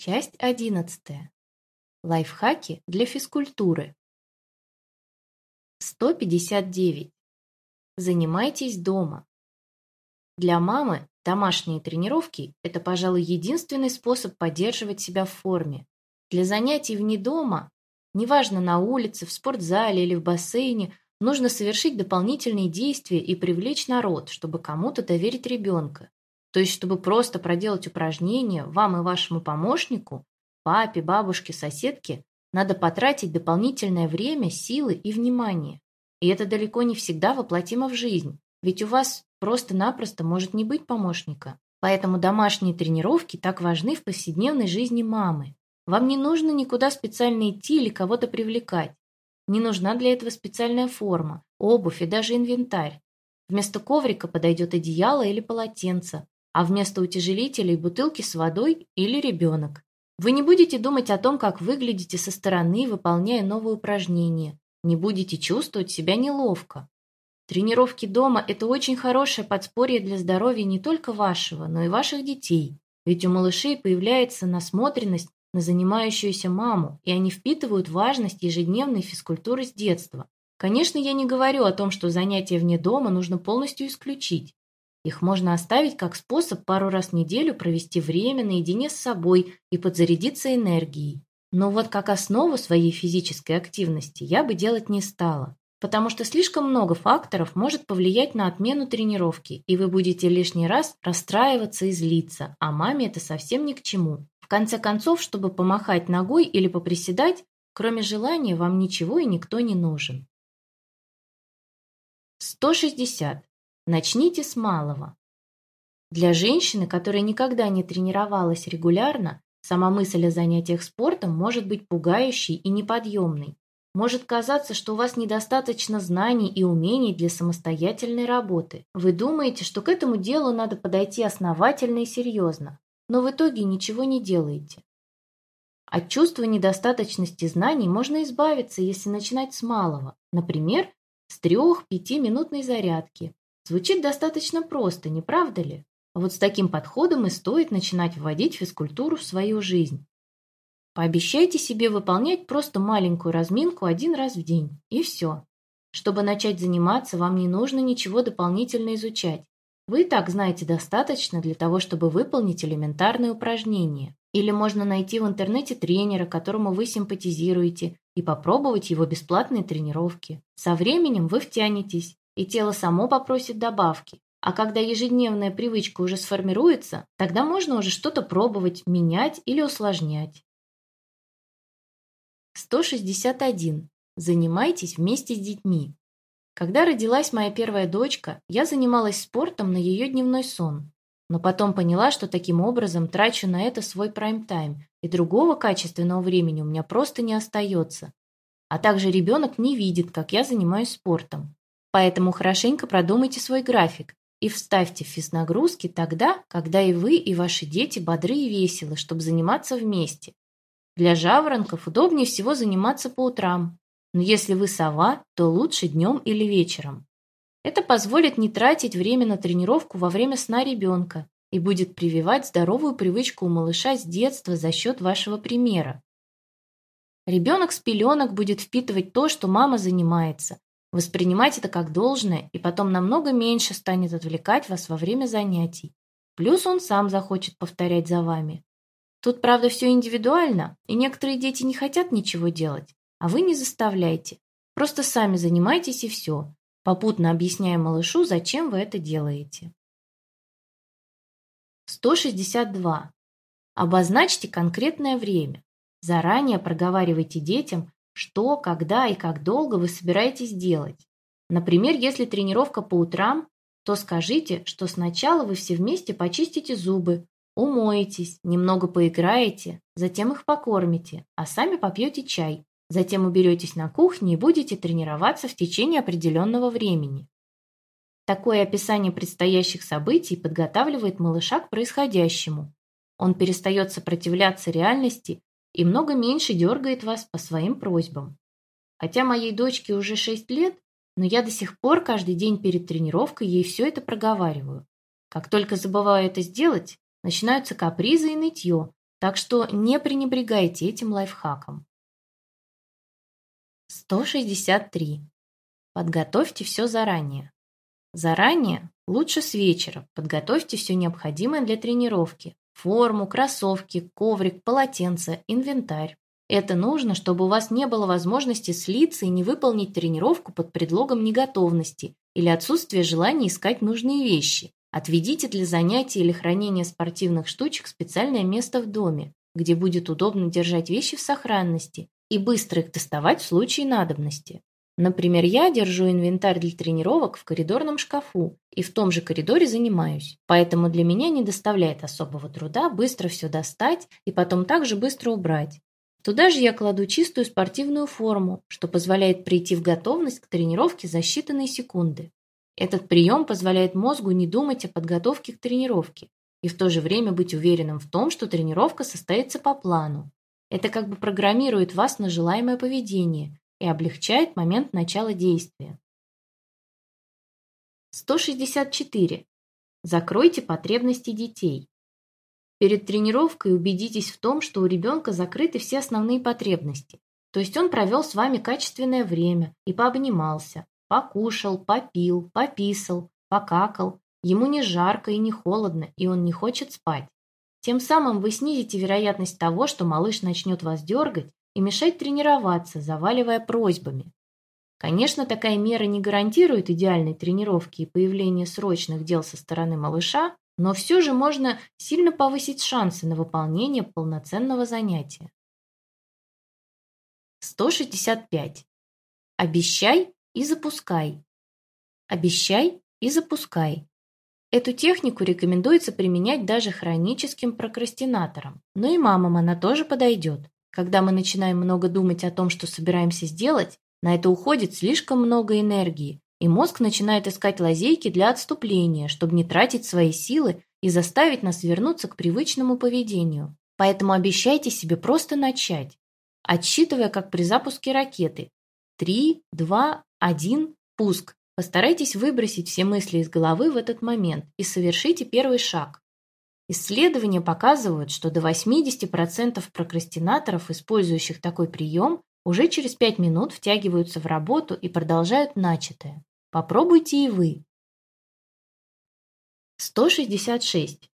Часть одиннадцатая. Лайфхаки для физкультуры. 159. Занимайтесь дома. Для мамы домашние тренировки – это, пожалуй, единственный способ поддерживать себя в форме. Для занятий вне дома, неважно на улице, в спортзале или в бассейне, нужно совершить дополнительные действия и привлечь народ, чтобы кому-то доверить ребенка. То есть, чтобы просто проделать упражнение вам и вашему помощнику, папе, бабушке, соседке, надо потратить дополнительное время, силы и внимание. И это далеко не всегда воплотимо в жизнь, ведь у вас просто-напросто может не быть помощника. Поэтому домашние тренировки так важны в повседневной жизни мамы. Вам не нужно никуда специально идти или кого-то привлекать. Не нужна для этого специальная форма, обувь и даже инвентарь. Вместо коврика подойдет одеяло или полотенце, а вместо утяжелителей бутылки с водой или ребенок. Вы не будете думать о том, как выглядите со стороны, выполняя новые упражнения. Не будете чувствовать себя неловко. Тренировки дома – это очень хорошее подспорье для здоровья не только вашего, но и ваших детей. Ведь у малышей появляется насмотренность на занимающуюся маму, и они впитывают важность ежедневной физкультуры с детства. Конечно, я не говорю о том, что занятия вне дома нужно полностью исключить. Их можно оставить как способ пару раз в неделю провести время наедине с собой и подзарядиться энергией. Но вот как основу своей физической активности я бы делать не стала, потому что слишком много факторов может повлиять на отмену тренировки, и вы будете лишний раз расстраиваться и злиться, а маме это совсем ни к чему. В конце концов, чтобы помахать ногой или поприседать, кроме желания вам ничего и никто не нужен. 160. Начните с малого. Для женщины, которая никогда не тренировалась регулярно, сама мысль о занятиях спортом может быть пугающей и неподъемной. Может казаться, что у вас недостаточно знаний и умений для самостоятельной работы. Вы думаете, что к этому делу надо подойти основательно и серьезно, но в итоге ничего не делаете. От чувства недостаточности знаний можно избавиться, если начинать с малого, например, с 3-5 минутной зарядки, Звучит достаточно просто, не правда ли? А вот с таким подходом и стоит начинать вводить физкультуру в свою жизнь. Пообещайте себе выполнять просто маленькую разминку один раз в день, и все. Чтобы начать заниматься, вам не нужно ничего дополнительно изучать. Вы и так знаете достаточно для того, чтобы выполнить элементарные упражнения. Или можно найти в интернете тренера, которому вы симпатизируете, и попробовать его бесплатные тренировки. Со временем вы втянетесь, и тело само попросит добавки. А когда ежедневная привычка уже сформируется, тогда можно уже что-то пробовать, менять или усложнять. 161. Занимайтесь вместе с детьми. Когда родилась моя первая дочка, я занималась спортом на ее дневной сон. Но потом поняла, что таким образом трачу на это свой прайм-тайм, и другого качественного времени у меня просто не остается. А также ребенок не видит, как я занимаюсь спортом. Поэтому хорошенько продумайте свой график и вставьте физнагрузки тогда, когда и вы, и ваши дети бодры и веселы, чтобы заниматься вместе. Для жаворонков удобнее всего заниматься по утрам, но если вы сова, то лучше днем или вечером. Это позволит не тратить время на тренировку во время сна ребенка и будет прививать здоровую привычку у малыша с детства за счет вашего примера. Ребенок с пеленок будет впитывать то, что мама занимается, Воспринимать это как должное, и потом намного меньше станет отвлекать вас во время занятий. Плюс он сам захочет повторять за вами. Тут, правда, все индивидуально, и некоторые дети не хотят ничего делать, а вы не заставляйте. Просто сами занимайтесь и все, попутно объясняя малышу, зачем вы это делаете. 162. Обозначьте конкретное время. Заранее проговаривайте детям, что, когда и как долго вы собираетесь делать. Например, если тренировка по утрам, то скажите, что сначала вы все вместе почистите зубы, умоетесь, немного поиграете, затем их покормите, а сами попьете чай. Затем уберетесь на кухне и будете тренироваться в течение определенного времени. Такое описание предстоящих событий подготавливает малыша к происходящему. Он перестает сопротивляться реальности и много меньше дергает вас по своим просьбам. Хотя моей дочке уже 6 лет, но я до сих пор каждый день перед тренировкой ей все это проговариваю. Как только забываю это сделать, начинаются капризы и нытье, Так что не пренебрегайте этим лайфхаком. 163. Подготовьте все заранее. Заранее, лучше с вечера, подготовьте все необходимое для тренировки. Форму, кроссовки, коврик, полотенце, инвентарь. Это нужно, чтобы у вас не было возможности слиться и не выполнить тренировку под предлогом неготовности или отсутствия желания искать нужные вещи. Отведите для занятий или хранения спортивных штучек специальное место в доме, где будет удобно держать вещи в сохранности и быстро их доставать в случае надобности. Например, я держу инвентарь для тренировок в коридорном шкафу и в том же коридоре занимаюсь. Поэтому для меня не доставляет особого труда быстро все достать и потом также быстро убрать. Туда же я кладу чистую спортивную форму, что позволяет прийти в готовность к тренировке за считанные секунды. Этот прием позволяет мозгу не думать о подготовке к тренировке и в то же время быть уверенным в том, что тренировка состоится по плану. Это как бы программирует вас на желаемое поведение и облегчает момент начала действия. 164. Закройте потребности детей. Перед тренировкой убедитесь в том, что у ребенка закрыты все основные потребности. То есть он провел с вами качественное время и пообнимался, Покушал, попил, пописал, покакал. Ему не жарко и не холодно, и он не хочет спать. Тем самым вы снизите вероятность того, что малыш начнет вас дергать и мешать тренироваться, заваливая просьбами. Конечно, такая мера не гарантирует идеальной тренировки и появления срочных дел со стороны малыша, но все же можно сильно повысить шансы на выполнение полноценного занятия. 165. Обещай и запускай. Обещай и запускай. Эту технику рекомендуется применять даже хроническим прокрастинаторам, но и мамам она тоже подойдет. Когда мы начинаем много думать о том, что собираемся сделать, на это уходит слишком много энергии, и мозг начинает искать лазейки для отступления, чтобы не тратить свои силы и заставить нас вернуться к привычному поведению. Поэтому обещайте себе просто начать, отсчитывая, как при запуске ракеты. Три, два, один – пуск. Постарайтесь выбросить все мысли из головы в этот момент и совершите первый шаг. Исследования показывают, что до 80% прокрастинаторов, использующих такой прием, уже через 5 минут втягиваются в работу и продолжают начатое. Попробуйте и вы. 166.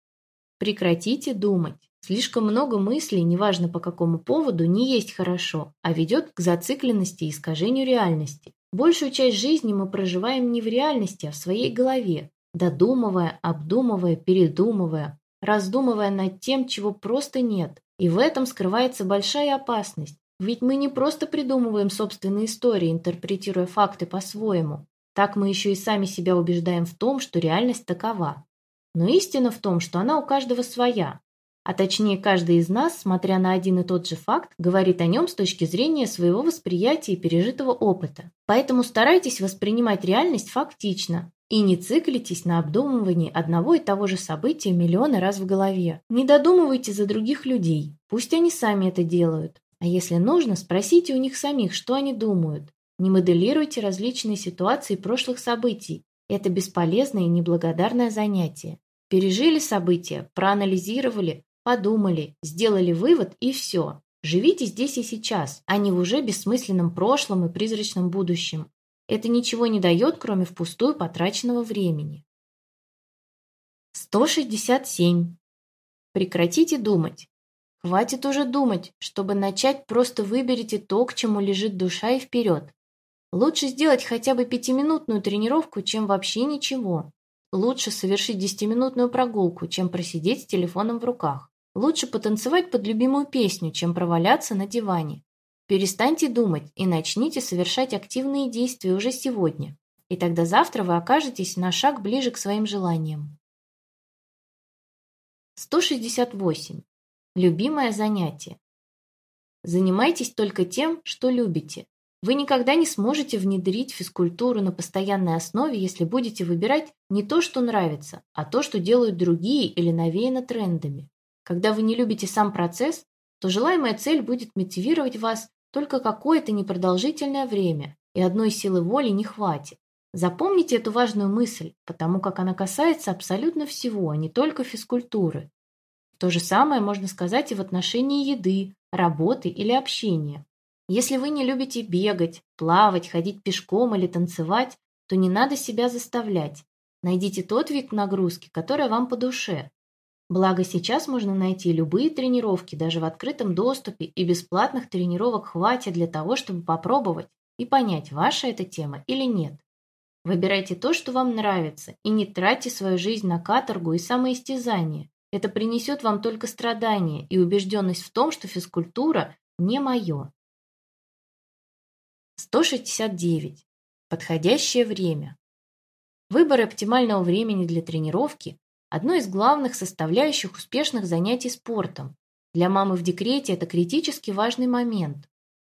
Прекратите думать. Слишком много мыслей, неважно по какому поводу, не есть хорошо, а ведет к зацикленности и искажению реальности. Большую часть жизни мы проживаем не в реальности, а в своей голове, додумывая, обдумывая, передумывая, раздумывая над тем, чего просто нет. И в этом скрывается большая опасность. Ведь мы не просто придумываем собственные истории, интерпретируя факты по-своему. Так мы еще и сами себя убеждаем в том, что реальность такова. Но истина в том, что она у каждого своя, а точнее каждый из нас, смотря на один и тот же факт, говорит о нем с точки зрения своего восприятия и пережитого опыта. Поэтому старайтесь воспринимать реальность фактично и не циклитесь на обдумывании одного и того же события миллионы раз в голове. Не додумывайте за других людей, пусть они сами это делают. А если нужно, спросите у них самих, что они думают. Не моделируйте различные ситуации прошлых событий. Это бесполезное и неблагодарное занятие. Пережили события, проанализировали, Подумали, сделали вывод и все. Живите здесь и сейчас, а не в уже бессмысленном прошлом и призрачном будущем. Это ничего не дает, кроме впустую потраченного времени. 167. Прекратите думать. Хватит уже думать. Чтобы начать, просто выберите то, к чему лежит душа и вперед. Лучше сделать хотя бы пятиминутную тренировку, чем вообще ничего. Лучше совершить десятиминутную прогулку, чем просидеть с телефоном в руках. Лучше потанцевать под любимую песню, чем проваляться на диване. Перестаньте думать и начните совершать активные действия уже сегодня. И тогда завтра вы окажетесь на шаг ближе к своим желаниям. 168. Любимое занятие. Занимайтесь только тем, что любите. Вы никогда не сможете внедрить физкультуру на постоянной основе, если будете выбирать не то, что нравится, а то, что делают другие или навеяно трендами. Когда вы не любите сам процесс, то желаемая цель будет мотивировать вас только какое-то непродолжительное время, и одной силы воли не хватит. Запомните эту важную мысль, потому как она касается абсолютно всего, а не только физкультуры. То же самое можно сказать и в отношении еды, работы или общения. Если вы не любите бегать, плавать, ходить пешком или танцевать, то не надо себя заставлять. Найдите тот вид нагрузки, который вам по душе. Благо сейчас можно найти любые тренировки, даже в открытом доступе, и бесплатных тренировок хватит для того, чтобы попробовать и понять, ваша эта тема или нет. Выбирайте то, что вам нравится, и не тратьте свою жизнь на каторгу и самоистязание. Это принесет вам только страдания и убежденность в том, что физкультура не мое. 169. Подходящее время. Выбор оптимального времени для тренировки – одно из главных составляющих успешных занятий спортом. Для мамы в декрете это критически важный момент.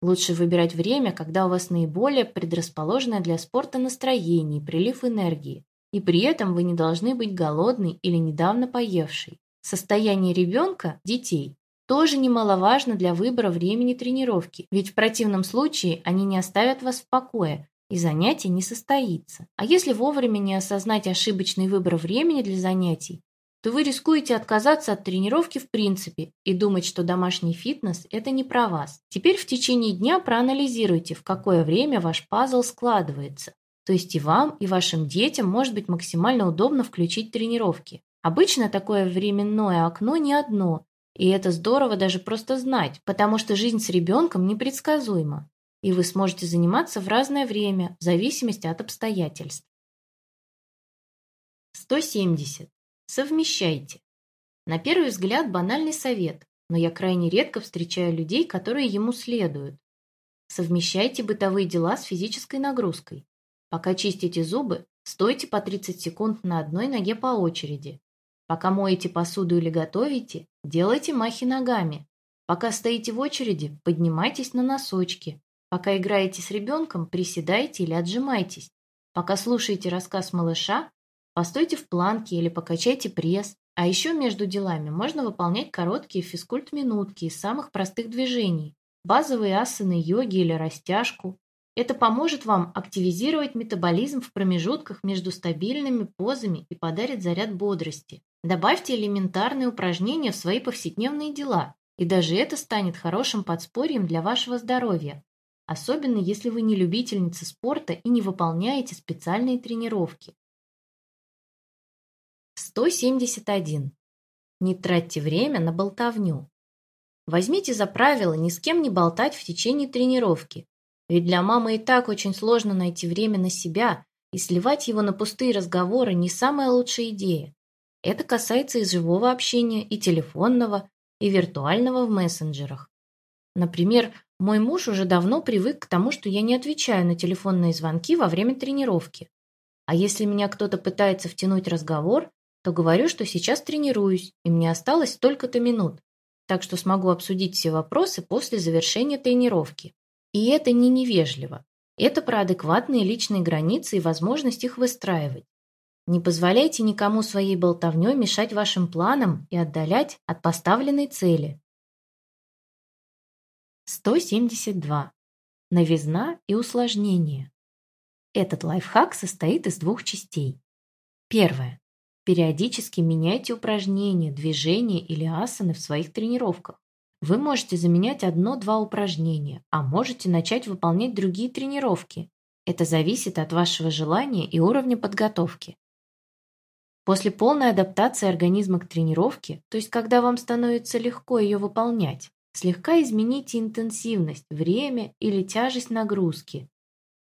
Лучше выбирать время, когда у вас наиболее предрасположенное для спорта настроение и прилив энергии, и при этом вы не должны быть голодной или недавно поевшей. Состояние ребенка, детей, тоже немаловажно для выбора времени тренировки, ведь в противном случае они не оставят вас в покое, и занятие не состоится. А если вовремя не осознать ошибочный выбор времени для занятий, то вы рискуете отказаться от тренировки в принципе и думать, что домашний фитнес – это не про вас. Теперь в течение дня проанализируйте, в какое время ваш пазл складывается. То есть и вам, и вашим детям может быть максимально удобно включить тренировки. Обычно такое временное окно не одно, и это здорово даже просто знать, потому что жизнь с ребенком непредсказуема и вы сможете заниматься в разное время, в зависимости от обстоятельств. 170. Совмещайте. На первый взгляд банальный совет, но я крайне редко встречаю людей, которые ему следуют. Совмещайте бытовые дела с физической нагрузкой. Пока чистите зубы, стойте по 30 секунд на одной ноге по очереди. Пока моете посуду или готовите, делайте махи ногами. Пока стоите в очереди, поднимайтесь на носочки. Пока играете с ребенком, приседайте или отжимайтесь. Пока слушаете рассказ малыша, постойте в планке или покачайте пресс. А еще между делами можно выполнять короткие физкульт-минутки из самых простых движений. Базовые асаны йоги или растяжку. Это поможет вам активизировать метаболизм в промежутках между стабильными позами и подарит заряд бодрости. Добавьте элементарные упражнения в свои повседневные дела, и даже это станет хорошим подспорьем для вашего здоровья особенно если вы не любительница спорта и не выполняете специальные тренировки. 171. Не тратьте время на болтовню. Возьмите за правило ни с кем не болтать в течение тренировки, ведь для мамы и так очень сложно найти время на себя, и сливать его на пустые разговоры не самая лучшая идея. Это касается и живого общения, и телефонного, и виртуального в мессенджерах. Например, мой муж уже давно привык к тому, что я не отвечаю на телефонные звонки во время тренировки. А если меня кто-то пытается втянуть разговор, то говорю, что сейчас тренируюсь, и мне осталось столько-то минут, так что смогу обсудить все вопросы после завершения тренировки. И это не невежливо. Это про адекватные личные границы и возможность их выстраивать. Не позволяйте никому своей болтовней мешать вашим планам и отдалять от поставленной цели. 172. Новизна и усложнение. Этот лайфхак состоит из двух частей. Первое. Периодически меняйте упражнения, движения или асаны в своих тренировках. Вы можете заменять одно-два упражнения, а можете начать выполнять другие тренировки. Это зависит от вашего желания и уровня подготовки. После полной адаптации организма к тренировке, то есть когда вам становится легко ее выполнять, Слегка измените интенсивность, время или тяжесть нагрузки.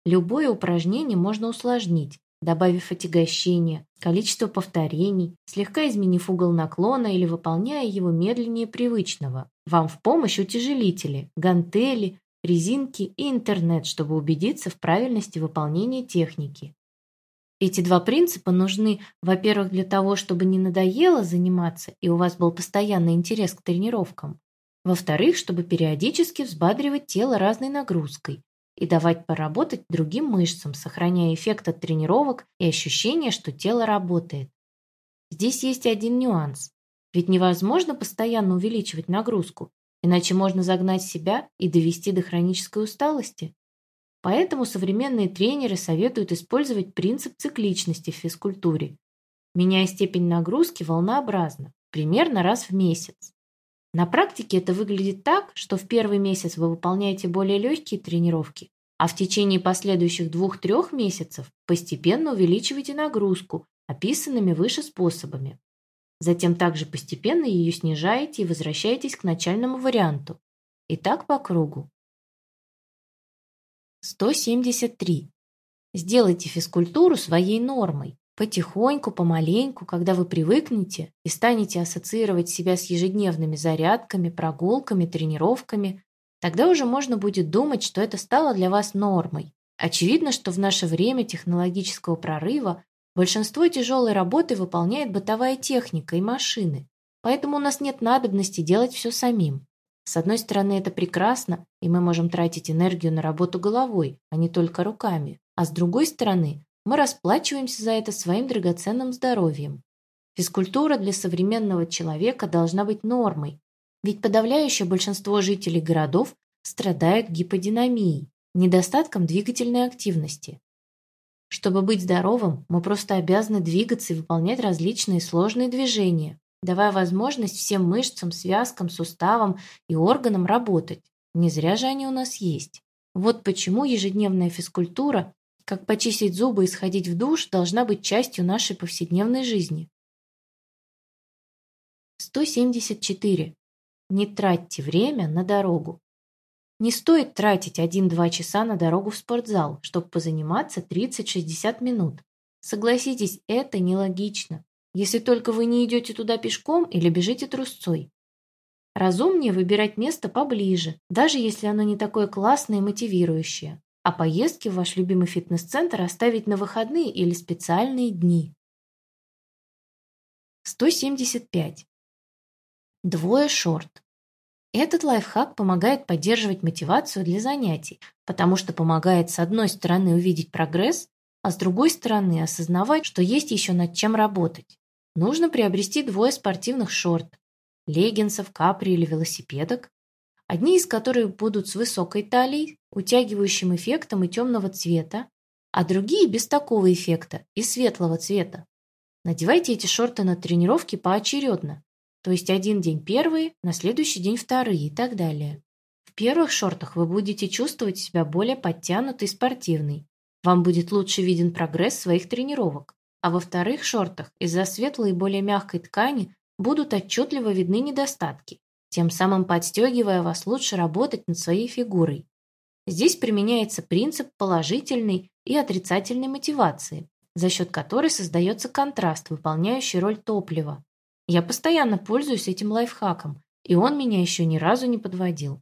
Любое упражнение можно усложнить, добавив отягощение, количество повторений, слегка изменив угол наклона или выполняя его медленнее привычного. Вам в помощь утяжелители, гантели, резинки и интернет, чтобы убедиться в правильности выполнения техники. Эти два принципа нужны, во-первых, для того, чтобы не надоело заниматься и у вас был постоянный интерес к тренировкам, во-вторых, чтобы периодически взбадривать тело разной нагрузкой и давать поработать другим мышцам, сохраняя эффект от тренировок и ощущение, что тело работает. Здесь есть один нюанс. Ведь невозможно постоянно увеличивать нагрузку, иначе можно загнать себя и довести до хронической усталости. Поэтому современные тренеры советуют использовать принцип цикличности в физкультуре, меняя степень нагрузки волнообразно, примерно раз в месяц. На практике это выглядит так, что в первый месяц вы выполняете более легкие тренировки, а в течение последующих двух-трех месяцев постепенно увеличиваете нагрузку описанными выше способами. Затем также постепенно ее снижаете и возвращаетесь к начальному варианту. И так по кругу. 173. Сделайте физкультуру своей нормой. Потихоньку, помаленьку, когда вы привыкнете и станете ассоциировать себя с ежедневными зарядками, прогулками, тренировками, тогда уже можно будет думать, что это стало для вас нормой. Очевидно, что в наше время технологического прорыва большинство тяжелой работы выполняет бытовая техника и машины, поэтому у нас нет надобности делать все самим. С одной стороны, это прекрасно, и мы можем тратить энергию на работу головой, а не только руками. А с другой стороны, мы расплачиваемся за это своим драгоценным здоровьем. Физкультура для современного человека должна быть нормой, ведь подавляющее большинство жителей городов страдают гиподинамией, недостатком двигательной активности. Чтобы быть здоровым, мы просто обязаны двигаться и выполнять различные сложные движения, давая возможность всем мышцам, связкам, суставам и органам работать. Не зря же они у нас есть. Вот почему ежедневная физкультура как почистить зубы и сходить в душ должна быть частью нашей повседневной жизни. 174. Не тратьте время на дорогу. Не стоит тратить 1-2 часа на дорогу в спортзал, чтобы позаниматься 30-60 минут. Согласитесь, это нелогично, если только вы не идете туда пешком или бежите трусцой. Разумнее выбирать место поближе, даже если оно не такое классное и мотивирующее а поездки в ваш любимый фитнес-центр оставить на выходные или специальные дни. 175. Двое шорт. Этот лайфхак помогает поддерживать мотивацию для занятий, потому что помогает с одной стороны увидеть прогресс, а с другой стороны осознавать, что есть еще над чем работать. Нужно приобрести двое спортивных шорт, леггинсов, капри или велосипедок, одни из которых будут с высокой талией, утягивающим эффектом и темного цвета, а другие без такого эффекта и светлого цвета. Надевайте эти шорты на тренировки поочередно, то есть один день первые, на следующий день вторые и так далее. В первых шортах вы будете чувствовать себя более подтянутой и спортивной. Вам будет лучше виден прогресс своих тренировок. А во вторых шортах из-за светлой и более мягкой ткани будут отчетливо видны недостатки, тем самым подстегивая вас лучше работать над своей фигурой. Здесь применяется принцип положительной и отрицательной мотивации, за счет которой создается контраст, выполняющий роль топлива. Я постоянно пользуюсь этим лайфхаком, и он меня еще ни разу не подводил.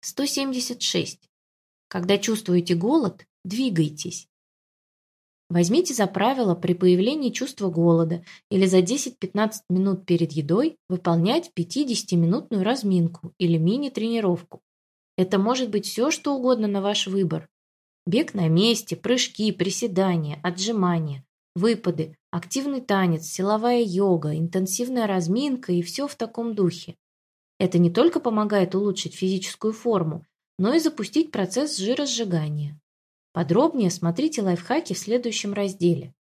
176. Когда чувствуете голод, двигайтесь. Возьмите за правило при появлении чувства голода или за 10-15 минут перед едой выполнять 50-минутную разминку или мини-тренировку. Это может быть все, что угодно на ваш выбор. Бег на месте, прыжки, приседания, отжимания, выпады, активный танец, силовая йога, интенсивная разминка и все в таком духе. Это не только помогает улучшить физическую форму, но и запустить процесс жиросжигания. Подробнее смотрите лайфхаки в следующем разделе.